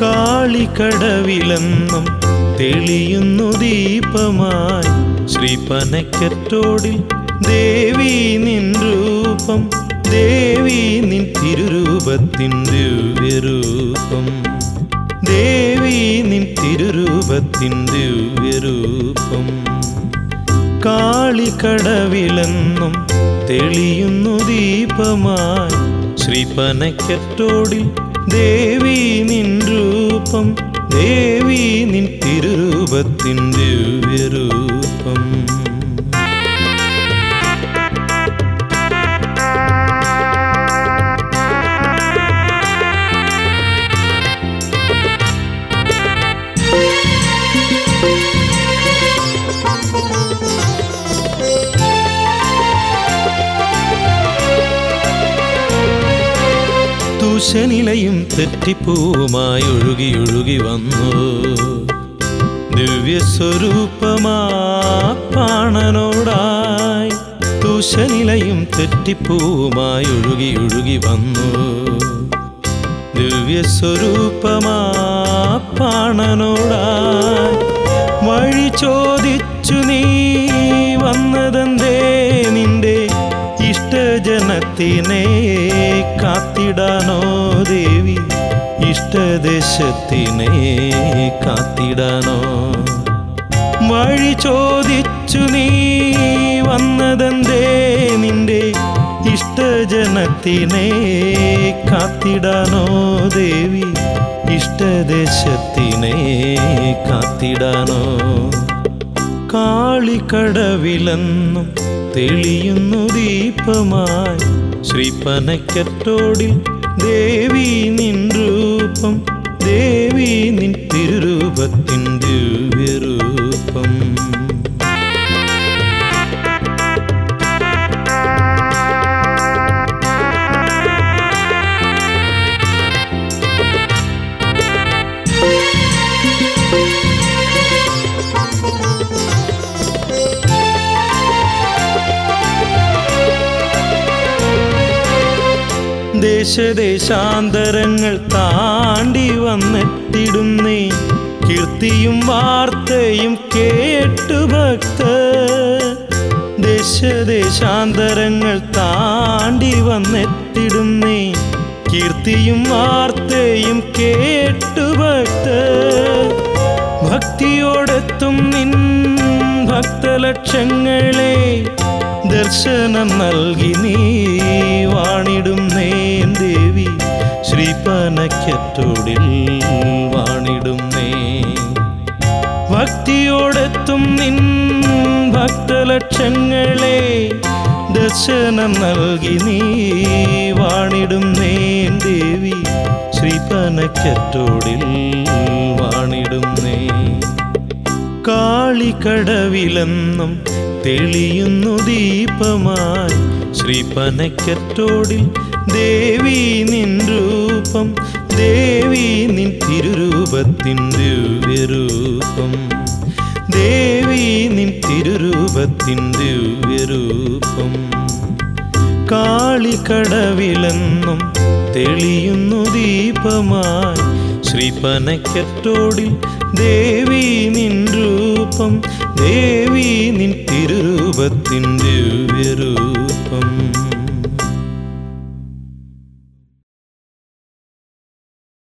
കാളിക്കടവിലെന്നും തെളിയുന്നു ദീപമായി. ശ്രീപനക്കറ്റോടിൽ ദേവി നിൻ രൂപം ദേവി നിൻ തിരുരൂപത്തിൻ ദിവ്യരൂപം ദേവി നിൻ തിരുരൂപത്തിൻ ദിവ്യരൂപം കാളിക്കടവിലെന്നും തെളിയുന്നു ദീപമായി. ശ്രീപനക്കറ്റോടിൽ ദേവി നിൻ രൂപം ദേവി നിൻ തിരുരൂപത്തിൻ ദിവ്യരൂപം. തുശനിലയും തെറ്റിപ്പൂവുമായി ഒഴുകി ഒഴുകി വന്നു. ദിവ്യസ്വരൂപമാണനോടായി തുശനിലയും തെറ്റിപ്പൂവുമായി ഒഴുകി ഒഴുകി വന്നു. ദിവ്യസ്വരൂപമാണനോടായി വഴി ചോദിച്ചു നീ വന്നതെന്തേ? ഇഷ്ടജനത്തിനെ കാത്തിടാനോ ദേവി. ഇഷ്ടദേശത്തിനെ കാത്തിടാനോ. വഴി ചോദിച്ചു നീ വന്നതെന്തേ നിന്റെ? ഇഷ്ടജനത്തിനെ കാത്തിടാനോ ദേവി. ഇഷ്ടദേശത്തിനെ കാത്തിടാനോ. കാളിക്കടവിലെന്നും തെളിയുന്നു ദീപമായി. ശ്രീപനക്കറ്റോടിൽ ദേവി നിൻ രൂപം ദേവി നിൻ തിരുരൂപത്തിൻ ദിവ്യരൂപം ദേശദേശാന്തരങ്ങൾ താണ്ടി വന്നെത്തിടുന്നേ. കീർത്തിയും വാർത്തയും കേട്ടു ഭക്ത ദേശദേശാന്തരങ്ങൾ താണ്ടി വന്നെത്തിടുന്നേ. കീർത്തിയും വാർത്തയും കേട്ടു ഭക്ത ഭക്തിയോടെത്തും നിൻ ഭക്തലക്ഷങ്ങളെ ദർശനം നൽകി നീ വാണിടും നേൻ ദേവി. ശ്രീപനക്കറ്റോടിൽ വാണിടും നേ ഭക്തിയോടെത്തും നിൻ ഭക്തലക്ഷങ്ങളെ ദർശനം നൽകി നീ വാണിടും നേൻ ദേവി. ശ്രീപനക്കറ്റോടിൽ വാണിടും നേ കാളിക്കടവിലെന്നും തെളിയുന്നു ദീപമായി. ശ്രീപനക്കറ്റോടിൽ ദേവി നിൻ രൂപം ദേവി നിൻ തിരുരൂപത്തിൻ ദിവ്യരൂപം. ദേവി നിൻ തിരുരൂപത്തിൻ ദിവ്യരൂപം. കാളിക്കടവിലെന്നും തെളിയുന്നു ദീപമായി. ശ്രീപനക്കറ്റോടിൽ ദേവി നിൻ രൂപം ദേവി നിൻ തിരുരൂപത്തിൻ ദിവ്യരൂപം